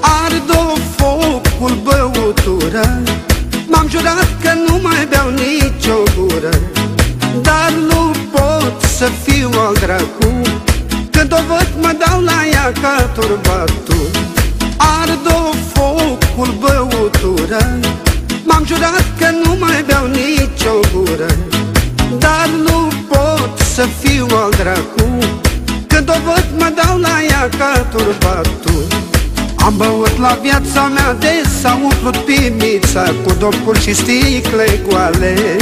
Are două focul băutură M-am jurat că nu mai beau nicio gură Dar nu pot să fiu al dracu Când o văd mă dau la ea ca turbatul că nu mai beau nicio gură Dar nu pot să fiu al dracu. Când o văd mă dau la ea ca turbatul. Am băut la viața mea de s-a umplut pimița Cu dopuri și sticle goale.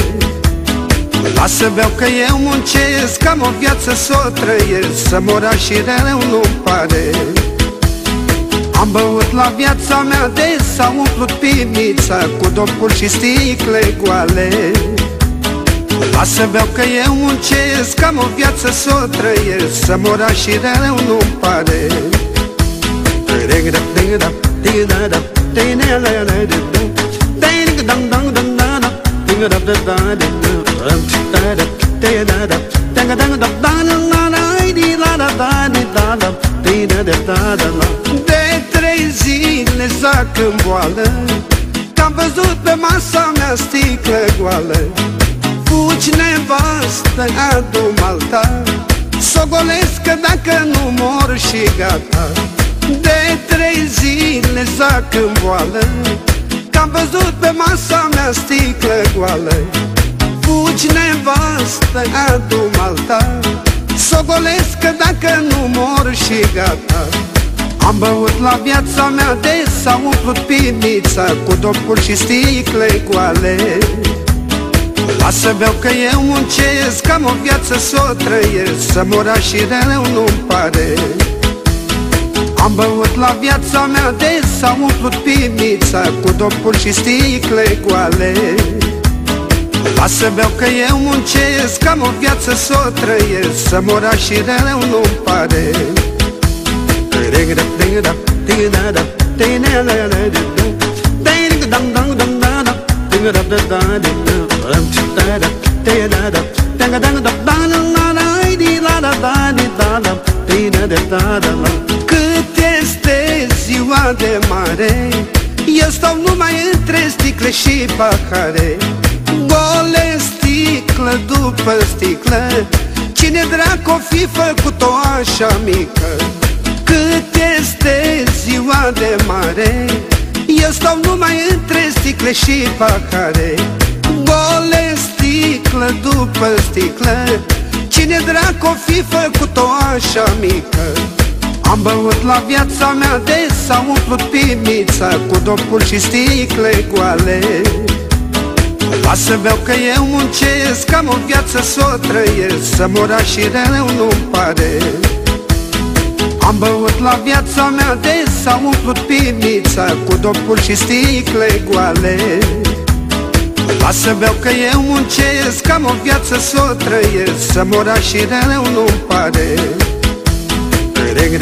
Lasă beau că eu muncesc Am o viață să o trăiesc Să mor și rău nu-mi pare am băut la viața mea de s-a umplut pimița Cu dopuri și sticle goale Lasă beau că eu muncesc Am o viață să o trăiesc Să mora și rău nu-mi pare De zile zac în boală Că-am văzut pe masa mea sticlă goală. Fugi nevastă, adu malta S-o golesc că dacă nu mor și gata. De trei zile zac în boală Că-am văzut pe masa mea sticlă goală. Fugi nevastă, adu malta S-o golesc că dacă nu mor și gata Am băut la viața mea de s-a umplut pimița Cu dopuri și sticle goale. Lasă beau că eu muncesc Am o viață să o trăiesc Să mora și rău nu-mi pare. Am băut la viața mea de s-a umplut pimița Cu dopuri și sticle goale. Lasă beau că eu muncesc Am o viață să o trăiesc Să mora și rău nu-mi pare Cât este ziua de mare Eu stau numai între sticle și pahare. Gole sticlă după sticlă Cine dracu fi făcut-o așa mică? Cât este ziua de mare. Eu stau numai între sticle și pahare Gole sticlă după sticlă. Cine dracu fi făcut-o așa mică? Am băut la viața mea de s-a umplut pimița Cu dopuri și sticle goale. Lasă beau că eu muncesc Am o viață să o trăiesc Să mora și rău nu-mi pare Am băut la viața mea de s-a umplut pimița Cu dopuri și sticle goale Lasă beau că eu muncesc Am o viață să o trăiesc Să mora și rău nu-mi pare Ding